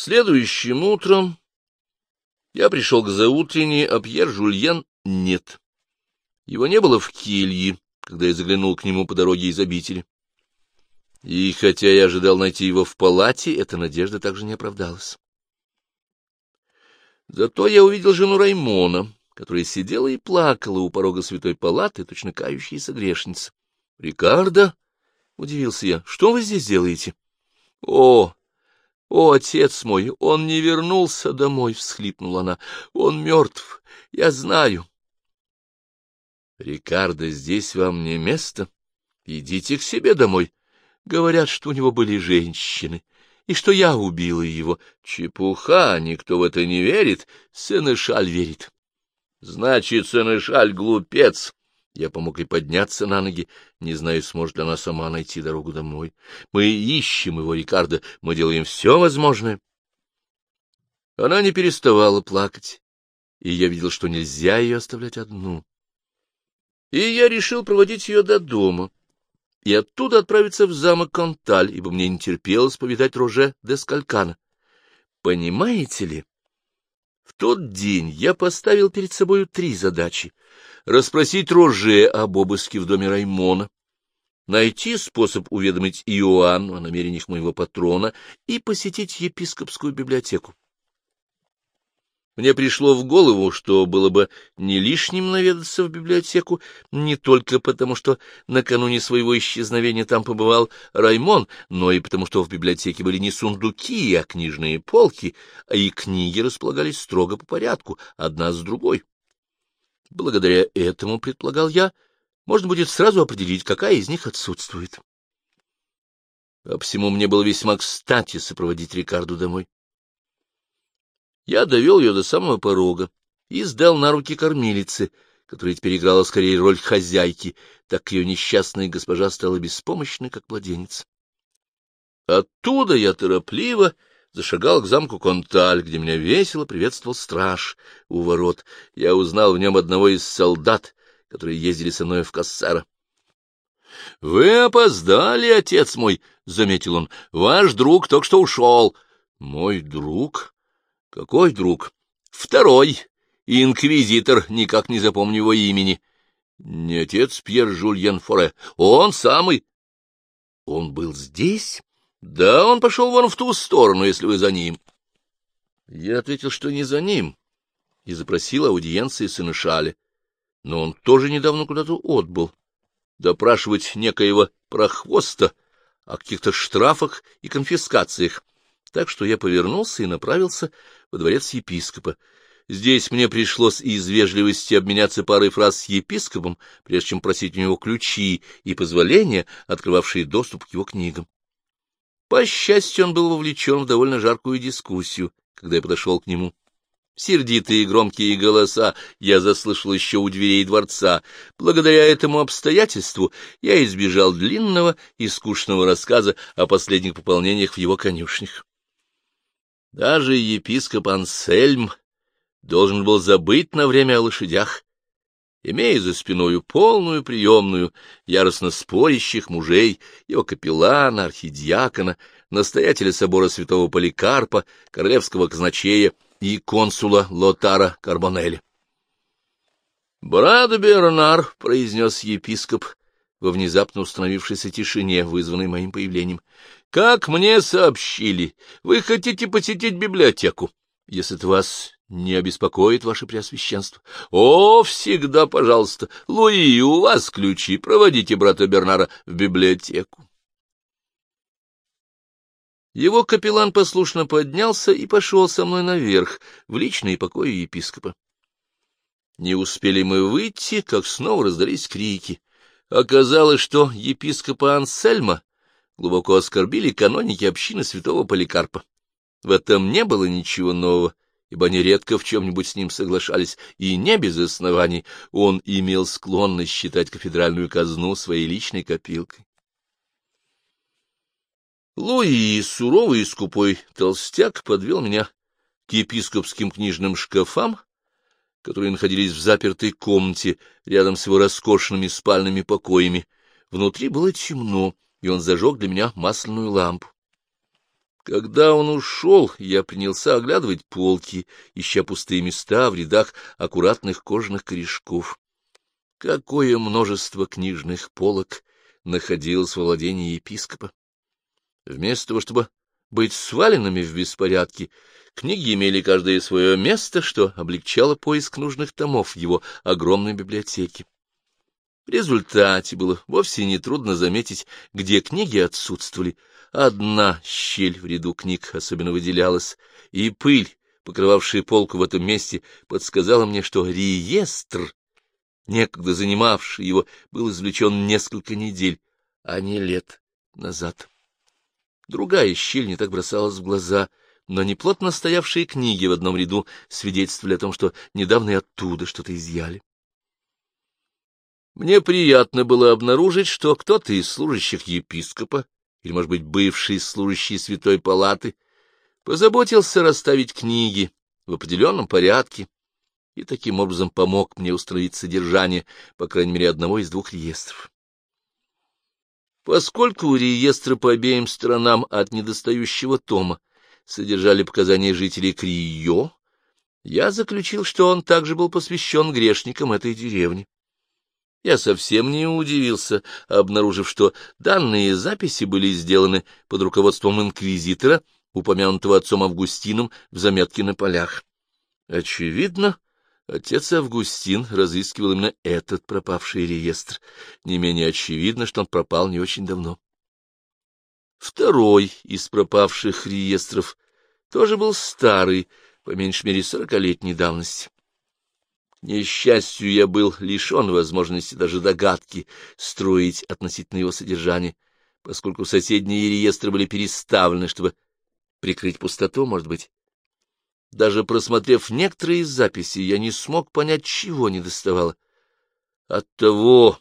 Следующим утром я пришел к заутренней, а Пьер Жульен нет. Его не было в келье, когда я заглянул к нему по дороге из обители. И хотя я ожидал найти его в палате, эта надежда также не оправдалась. Зато я увидел жену Раймона, которая сидела и плакала у порога святой палаты, точно кающаяся грешница. — Рикардо, — удивился я, — что вы здесь делаете? — О, о, отец мой, он не вернулся домой, — всхлипнула она. — Он мертв, я знаю. — Рикардо, здесь вам не место. Идите к себе домой. Говорят, что у него были женщины, и что я убила его. Чепуха, никто в это не верит, Сенешаль верит. Значит, Сенешаль глупец. Я помог ей подняться на ноги, не знаю, сможет ли она сама найти дорогу домой. Мы ищем его, Рикардо, мы делаем все возможное. Она не переставала плакать, и я видел, что нельзя ее оставлять одну. И я решил проводить ее до дома и оттуда отправиться в замок Конталь, ибо мне не терпелось повидать Роже де Скалькана. Понимаете ли, в тот день я поставил перед собою три задачи — расспросить Роже об обыске в доме Раймона, найти способ уведомить Иоанну о намерениях моего патрона и посетить епископскую библиотеку. Мне пришло в голову, что было бы не лишним наведаться в библиотеку, не только потому, что накануне своего исчезновения там побывал Раймон, но и потому, что в библиотеке были не сундуки, а книжные полки, а и книги располагались строго по порядку, одна с другой. Благодаря этому, предполагал я, можно будет сразу определить, какая из них отсутствует. А всему мне было весьма кстати сопроводить Рикарду домой. Я довел ее до самого порога и сдал на руки кормилицы, которая теперь играла скорее роль хозяйки, так ее несчастная госпожа стала беспомощной, как младенец. Оттуда я торопливо зашагал к замку Конталь, где меня весело приветствовал страж у ворот. Я узнал в нем одного из солдат, которые ездили со мной в Кассара. — Вы опоздали, отец мой, — заметил он. — Ваш друг только что ушел. — Мой друг? — Какой друг? — Второй. Инквизитор, никак не запомню его имени. — Не отец Пьер Жульен Форе. Он самый. — Он был здесь? — Да, он пошел вон в ту сторону, если вы за ним. Я ответил, что не за ним, и запросил аудиенции сына Шаля. Но он тоже недавно куда-то отбыл. Допрашивать некоего прохвоста о каких-то штрафах и конфискациях так что я повернулся и направился во дворец епископа. Здесь мне пришлось из вежливости обменяться парой фраз с епископом, прежде чем просить у него ключи и позволения, открывавшие доступ к его книгам. По счастью, он был вовлечен в довольно жаркую дискуссию, когда я подошел к нему. Сердитые громкие голоса я заслышал еще у дверей дворца. Благодаря этому обстоятельству я избежал длинного и скучного рассказа о последних пополнениях в его конюшнях. Даже епископ Ансельм должен был забыть на время о лошадях, имея за спиною полную приемную яростно спорящих мужей, его капеллана, архидиакона, настоятеля собора святого Поликарпа, королевского казначея и консула Лотара Карбонелли. «Брат Бернар», — произнес епископ во внезапно установившейся тишине, вызванной моим появлением, как мне сообщили, вы хотите посетить библиотеку, если это вас не обеспокоит, ваше преосвященство. О, всегда, пожалуйста, Луи, у вас ключи, проводите брата Бернара в библиотеку. Его капеллан послушно поднялся и пошел со мной наверх, в личные покои епископа. Не успели мы выйти, как снова раздались крики. Оказалось, что епископа Ансельма глубоко оскорбили каноники общины святого Поликарпа. В этом не было ничего нового, ибо они редко в чем-нибудь с ним соглашались, и не без оснований он имел склонность считать кафедральную казну своей личной копилкой. Луи, суровый и скупой толстяк, подвел меня к епископским книжным шкафам, которые находились в запертой комнате рядом с его роскошными спальными покоями. Внутри было темно, и он зажег для меня масляную лампу. Когда он ушел, я принялся оглядывать полки, ища пустые места в рядах аккуратных кожаных корешков. Какое множество книжных полок находилось во владении епископа! Вместо того, чтобы быть сваленными в беспорядке, книги имели каждое свое место, что облегчало поиск нужных томов в его огромной библиотеке. В результате было вовсе нетрудно заметить, где книги отсутствовали. Одна щель в ряду книг особенно выделялась, и пыль, покрывавшая полку в этом месте, подсказала мне, что реестр, некогда занимавший его, был извлечен несколько недель, а не лет назад. Другая щель не так бросалась в глаза, но неплотно стоявшие книги в одном ряду свидетельствовали о том, что недавно и оттуда что-то изъяли. Мне приятно было обнаружить, что кто-то из служащих епископа, или, может быть, бывший служащий Святой Палаты, позаботился расставить книги в определенном порядке и таким образом помог мне установить содержание, по крайней мере, одного из двух реестров. Поскольку реестры по обеим сторонам от недостающего тома содержали показания жителей Крио, я заключил, что он также был посвящен грешникам этой деревни. Я совсем не удивился, обнаружив, что данные записи были сделаны под руководством инквизитора, упомянутого отцом Августином в заметке на полях. Очевидно, Отец Августин разыскивал именно этот пропавший реестр. Не менее очевидно, что он пропал не очень давно. Второй из пропавших реестров тоже был старый, по меньшей мере сорокалетней давности. Несчастью, я был лишен возможности даже догадки строить относительно его содержания, поскольку соседние реестры были переставлены, чтобы прикрыть пустоту, может быть. Даже просмотрев некоторые из записей, я не смог понять, чего не доставало. Оттого,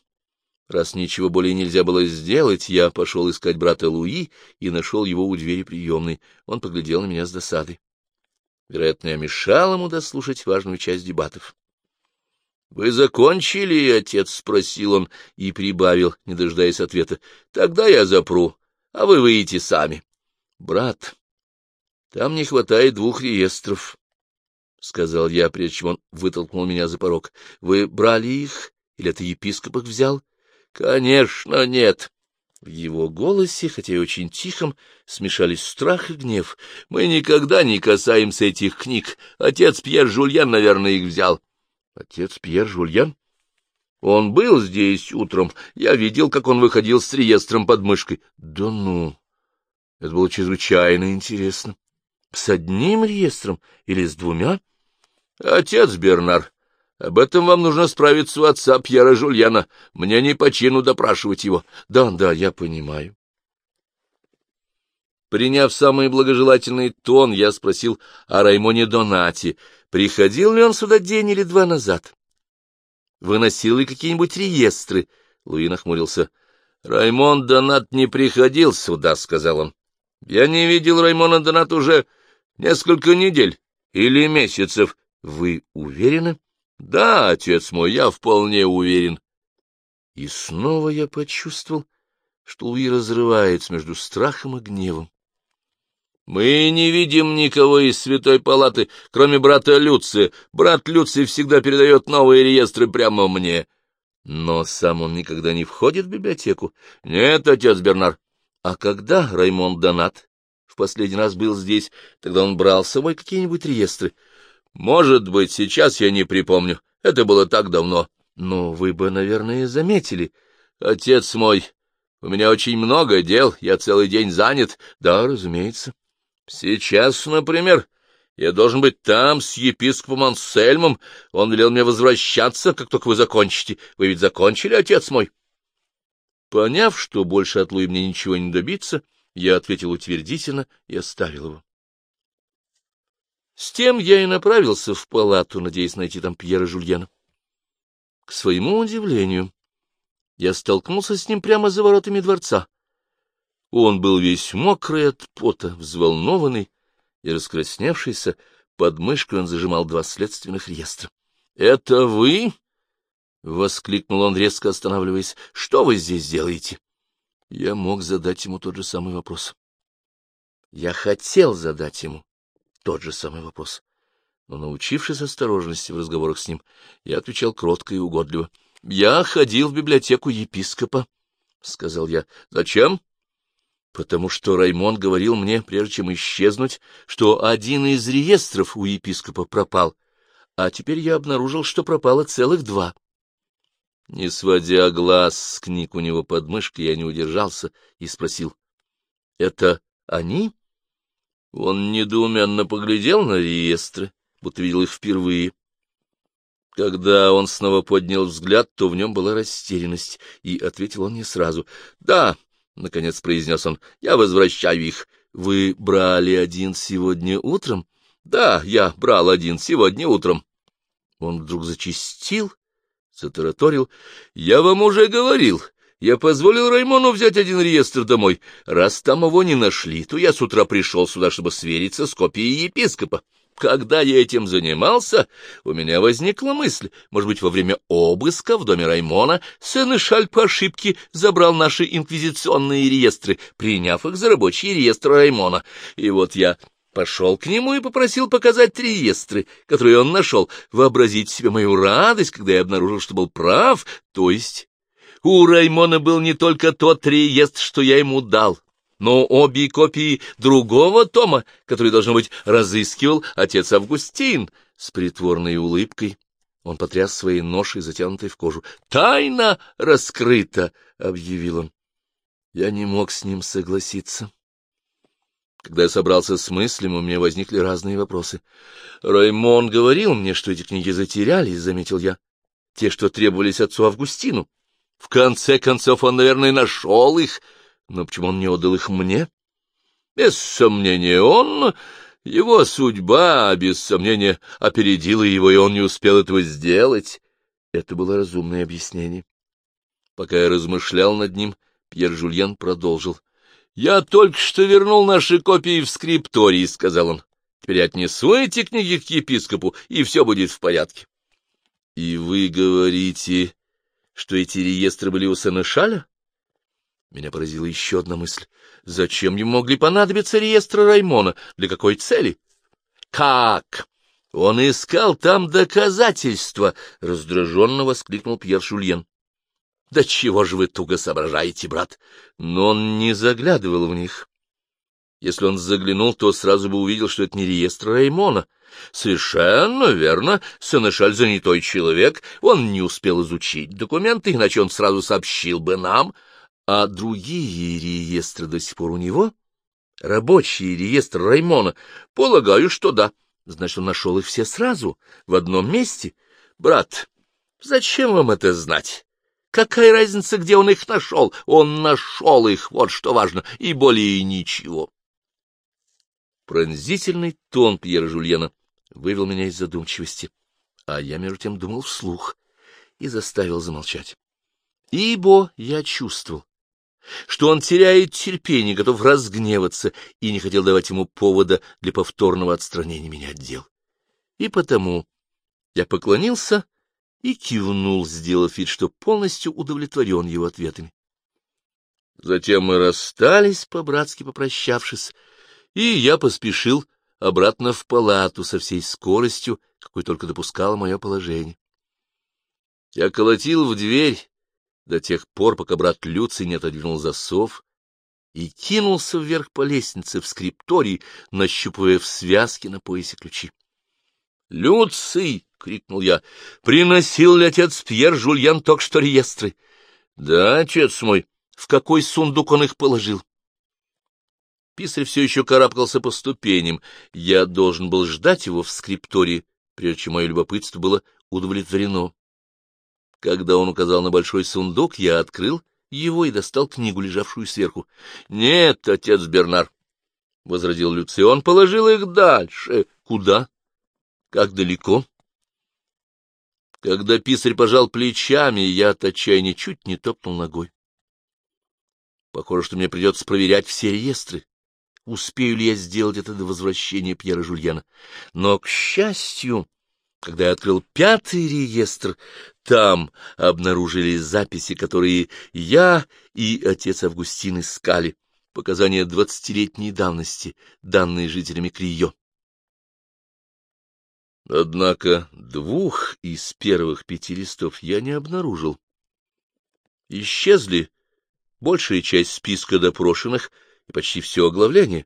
раз ничего более нельзя было сделать, я пошел искать брата Луи и нашел его у двери приемной. Он поглядел на меня с досадой. Вероятно, я мешал ему дослушать важную часть дебатов. — Вы закончили, — отец спросил он и прибавил, не дожидаясь ответа. — Тогда я запру, а вы выйдете сами. — Брат, там не хватает двух реестров, — сказал я, прежде чем он вытолкнул меня за порог. — Вы брали их? Или это епископ их взял? — Конечно, нет. В его голосе, хотя и очень тихом, смешались страх и гнев. Мы никогда не касаемся этих книг. Отец Пьер Жульян, наверное, их взял. — Отец Пьер Жульян? Он был здесь утром. Я видел, как он выходил с реестром под мышкой. Да ну! Это было чрезвычайно интересно. С одним реестром или с двумя? Отец Бернар, об этом вам нужно справиться у отца Пьера Жульяна. Мне не по чину допрашивать его. Да, да, я понимаю. Приняв самый благожелательный тон, я спросил о Раймоне Донати, приходил ли он сюда день или два назад. Выносил ли какие-нибудь реестры? Луи нахмурился. — Раймон Донат не приходил сюда, — сказал он. — Я не видел Раймона Донат уже Несколько недель или месяцев. Вы уверены? Да, отец мой, я вполне уверен. И снова я почувствовал, что Луи разрывается между страхом и гневом. Мы не видим никого из святой палаты, кроме брата Люции. Брат Люций всегда передает новые реестры прямо мне. Но сам он никогда не входит в библиотеку. Нет, отец Бернар. А когда Раймонд Донат последний раз был здесь, тогда он брал с собой какие-нибудь реестры. Может быть, сейчас я не припомню. Это было так давно. Но вы бы, наверное, заметили. Отец мой, у меня очень много дел, я целый день занят. Да, разумеется. Сейчас, например, я должен быть там с епископом Ансельмом. Он велел мне возвращаться, как только вы закончите. Вы ведь закончили, отец мой? Поняв, что больше от Луи мне ничего не добиться, — я ответил утвердительно и оставил его. С тем я и направился в палату, надеясь найти там Пьера Жульена. К своему удивлению, я столкнулся с ним прямо за воротами дворца. Он был весь мокрый от пота, взволнованный и раскрасневшийся, под мышкой он зажимал два следственных реестра. — Это вы? — воскликнул он, резко останавливаясь. — Что вы здесь делаете? Я мог задать ему тот же самый вопрос. Я хотел задать ему тот же самый вопрос, но, научившись осторожности в разговорах с ним, я отвечал кротко и угодливо. — Я ходил в библиотеку епископа, — сказал я. — Зачем? — Потому что Раймон говорил мне, прежде чем исчезнуть, что один из реестров у епископа пропал, а теперь я обнаружил, что пропало целых два. Не сводя глаз с книг у него под мышкой, я не удержался и спросил. — Это они? Он недоуменно поглядел на реестры, будто видел их впервые. Когда он снова поднял взгляд, то в нем была растерянность, и ответил он не сразу. — Да, — наконец произнес он, — я возвращаю их. Вы брали один сегодня утром? — Да, я брал один сегодня утром. Он вдруг зачистил, затараторил. — Я вам уже говорил. Я позволил Раймону взять один реестр домой. Раз там его не нашли, то я с утра пришел сюда, чтобы свериться с копией епископа. Когда я этим занимался, у меня возникла мысль, может быть, во время обыска в доме Раймона Сенешаль по ошибке забрал наши инквизиционные реестры, приняв их за рабочий реестр Раймона. И вот я пошел к нему и попросил показать реестры, которые он нашел, вообразить себе мою радость, когда я обнаружил, что был прав, то есть у Раймона был не только тот реестр, что я ему дал, но обе копии другого тома, который, должно быть, разыскивал отец Августин. С притворной улыбкой он потряс своей ношей, затянутой в кожу. «Тайна раскрыта!» — объявил он. Я не мог с ним согласиться. Когда я собрался с мыслями, у меня возникли разные вопросы. Раймон говорил мне, что эти книги затерялись, — заметил я. Те, что требовались отцу Августину. В конце концов, он, наверное, нашел их, — но почему он не отдал их мне? Без сомнения, он... Его судьба, без сомнения, опередила его, и он не успел этого сделать. Это было разумное объяснение. Пока я размышлял над ним, Пьер Жульен продолжил. — Я только что вернул наши копии в скриптории, — сказал он. — Теперь отнесу эти книги к епископу, и все будет в порядке. — И вы говорите, что эти реестры были у Сенешаля? Меня поразила еще одна мысль. Зачем ему могли понадобиться реестры Раймона? Для какой цели? — Как? Он искал там доказательства! — раздраженно воскликнул Пьер Шульен. — Да чего же вы туго соображаете, брат? Но он не заглядывал в них. Если он заглянул, то сразу бы увидел, что это не реестр Раймона. Совершенно верно, Сенешаль занятой человек, он не успел изучить документы, иначе он сразу сообщил бы нам, а другие реестры до сих пор у него? Рабочий реестр Раймона? Полагаю, что да. Значит, он нашел их все сразу, в одном месте. Брат, зачем вам это знать? Какая разница, где он их нашел? Он нашел их, вот что важно, и более ничего. Пронзительный тон Пьера Жульена вывел меня из задумчивости, а я между тем думал вслух и заставил замолчать. Ибо я чувствовал, что он теряет терпение, готов разгневаться, и не хотел давать ему повода для повторного отстранения меня от дел. И потому я поклонился и кивнул, сделав вид, что полностью удовлетворен его ответами. Затем мы расстались, по-братски попрощавшись, и я поспешил обратно в палату со всей скоростью, какой только допускало мое положение. Я колотил в дверь, до тех пор, пока брат Люций не отодвинул засов и кинулся вверх по лестнице в скрипторий, нащупывая в связке на поясе ключи. — Люций! — крикнул я. — Приносил ли отец Пьер Жульян только что реестры? — Да, отец мой. В какой сундук он их положил? Писарь все еще карабкался по ступеням. Я должен был ждать его в скриптории, прежде чем мое любопытство было удовлетворено. Когда он указал на большой сундук, я открыл его и достал книгу, лежавшую сверху. — Нет, отец Бернар, — возразил Люций, — он положил их дальше. — Куда? Как далеко? Когда писарь пожал плечами, я от отчаяния чуть не топнул ногой. Похоже, что мне придется проверять все реестры. Успею ли я сделать это до возвращения Пьера Жульяна? Но, к счастью, когда я открыл пятый реестр, там обнаружились записи, которые я и отец Августин искали. показания двадцатилетней давности, данные жителями Крио. Однако двух из первых пяти листов я не обнаружил. Исчезли большая часть списка допрошенных и почти все оглавление.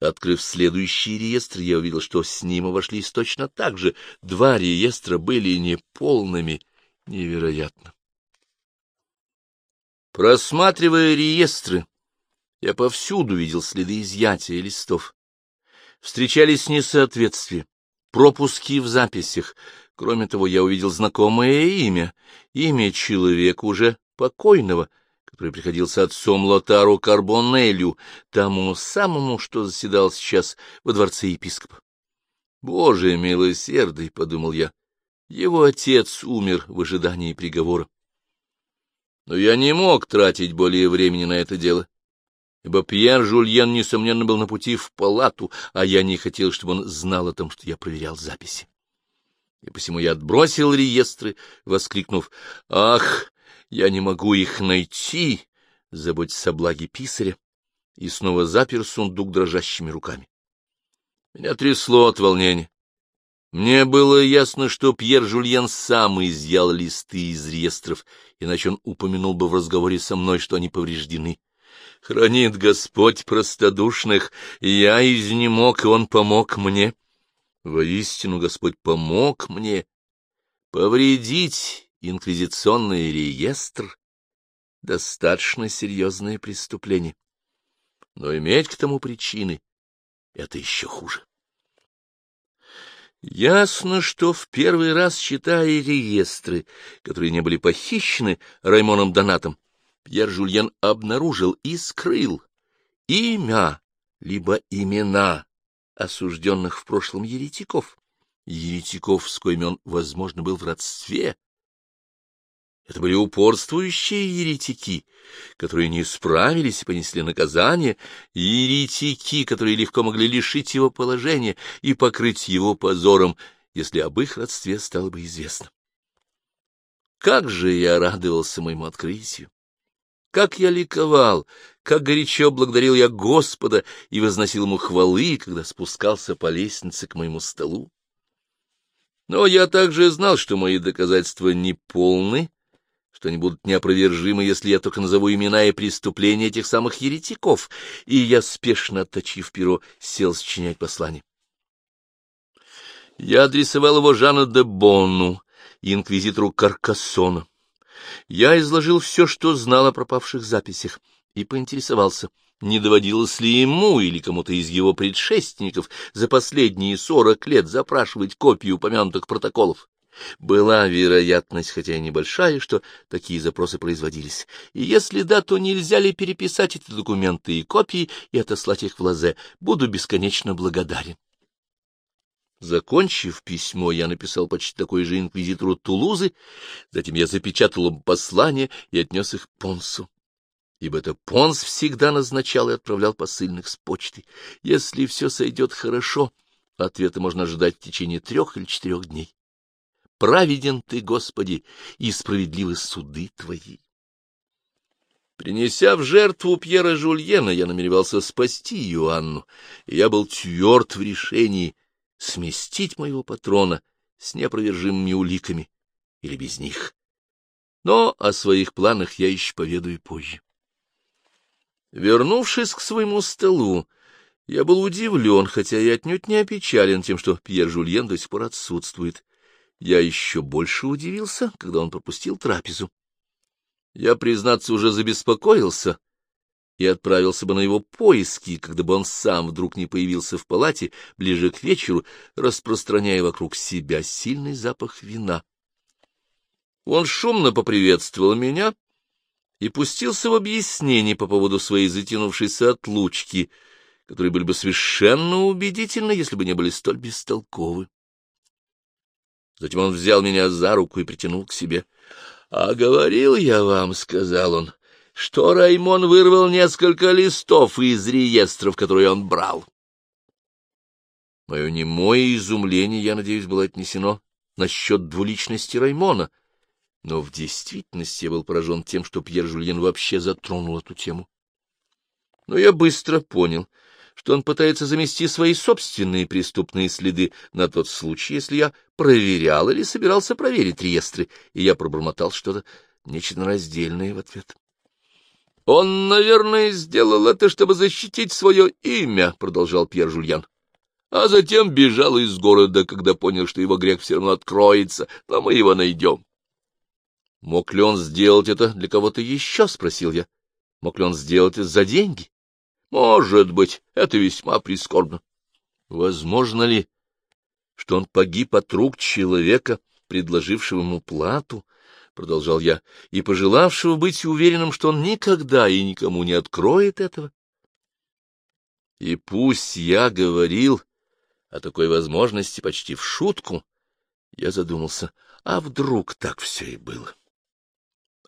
Открыв следующий реестр, я увидел, что с ним обошлись точно так же. Два реестра были неполными. Невероятно. Просматривая реестры, я повсюду видел следы изъятия листов. Встречались несоответствия, пропуски в записях. Кроме того, я увидел знакомое имя, имя человека уже покойного, который приходился отцом Лотару Карбонелю, тому самому, что заседал сейчас во дворце епископа. «Боже милосердный!» — подумал я. Его отец умер в ожидании приговора. Но я не мог тратить более времени на это дело, ибо Пьер Жульен, несомненно, был на пути в палату, а я не хотел, чтобы он знал о том, что я проверял записи. И посему я отбросил реестры, воскликнув «Ах, я не могу их найти!» заботясь о благе писаря, и снова запер сундук дрожащими руками. Меня трясло от волнения. Мне было ясно, что Пьер Жульен сам изъял листы из реестров, иначе он упомянул бы в разговоре со мной, что они повреждены. Хранит Господь простодушных, я изнемог, и Он помог мне. Воистину Господь помог мне. Повредить инквизиционный реестр — достаточно серьезное преступление. Но иметь к тому причины — это еще хуже. Ясно, что в первый раз, читая реестры, которые не были похищены Раймоном Донатом, Пьер Жульен обнаружил и скрыл имя, либо имена осужденных в прошлом еретиков, еретиков, с коими он, возможно, был в родстве, это были упорствующие еретики, которые не справились и понесли наказание, еретики, которые легко могли лишить его положения и покрыть его позором, если об их родстве стало бы известно. Как же я радовался моему открытию! Как я ликовал, как горячо благодарил я Господа и возносил ему хвалы, когда спускался по лестнице к моему столу. Но я также знал, что мои доказательства неполны, что они будут неопровержимы, если я только назову имена и преступления этих самых еретиков, и я, спешно отточив перо, сел сочинять послание. Я адресовал его Жанна де Бонну, инквизитору Каркассона. Я изложил все, что знал о пропавших записях, и поинтересовался, не доводилось ли ему или кому-то из его предшественников за последние сорок лет запрашивать копию упомянутых протоколов. Была вероятность, хотя и небольшая, что такие запросы производились. И если да, то нельзя ли переписать эти документы и копии и отослать их в Лазе? Буду бесконечно благодарен. Закончив письмо, я написал почти такой же инквизитору Тулузы, затем я запечатал им послание и отнес их Понсу. Ибо это Понс всегда назначал и отправлял посыльных с почты. Если все сойдет хорошо, ответа можно ожидать в течение трех или четырех дней. Праведен ты, Господи, и справедливы суды твои. Принеся в жертву Пьера Жульена, я намеревался спасти Иоанну, и я был тверд в решении сместить моего патрона с неопровержимыми уликами или без них. Но о своих планах я еще поведаю позже. Вернувшись к своему столу, я был удивлен, хотя и отнюдь не опечален тем, что Пьер Жульен до сих пор отсутствует. Я еще больше удивился, когда он пропустил трапезу. Я, признаться, уже забеспокоился и отправился бы на его поиски, когда бы он сам вдруг не появился в палате ближе к вечеру, распространяя вокруг себя сильный запах вина. Он шумно поприветствовал меня и пустился в объяснение по поводу своей затянувшейся отлучки, которые были бы совершенно убедительны, если бы не были столь бестолковы. Затем он взял меня за руку и притянул к себе. — А говорил я вам, — сказал он, — что Раймон вырвал несколько листов из реестров, которые он брал. Мое немое изумление, я надеюсь, было отнесено насчет двуличности Раймона, но в действительности я был поражен тем, что Пьер Жульен вообще затронул эту тему. Но я быстро понял, что он пытается замести свои собственные преступные следы на тот случай, если я проверял или собирался проверить реестры, и я пробормотал что-то нечленораздельное в ответ. — Он, наверное, сделал это, чтобы защитить свое имя, — продолжал Пьер Жульян. А затем бежал из города, когда понял, что его грех все равно откроется, но мы его найдем. — Мог ли он сделать это для кого-то еще? — спросил я. — Мог ли он сделать это за деньги? — Может быть, это весьма прискорбно. Возможно ли, что он погиб от рук человека, предложившего ему плату, — продолжал я, — и пожелавшего быть уверенным, что он никогда и никому не откроет этого? И пусть я говорил о такой возможности почти в шутку, я задумался, а вдруг так все и было?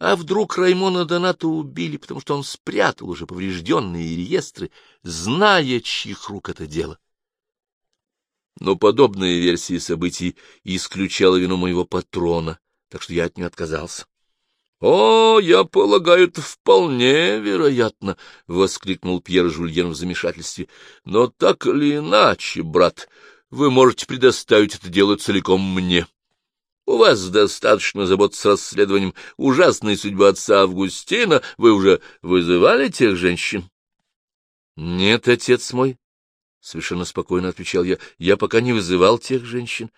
А вдруг Раймона Доната убили, потому что он спрятал уже поврежденные реестры, зная, чьих рук это дело? Но подобная версия событий исключала вину моего патрона, так что я от нее отказался. — О, я полагаю, это вполне вероятно, — воскликнул Пьер Жульен в замешательстве. — Но так или иначе, брат, вы можете предоставить это дело целиком мне. У вас достаточно забот с расследованием ужасной судьбы отца Августина. Вы уже вызывали тех женщин? — Нет, отец мой, — совершенно спокойно отвечал я, — я пока не вызывал тех женщин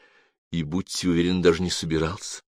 и, будьте уверены, даже не собирался.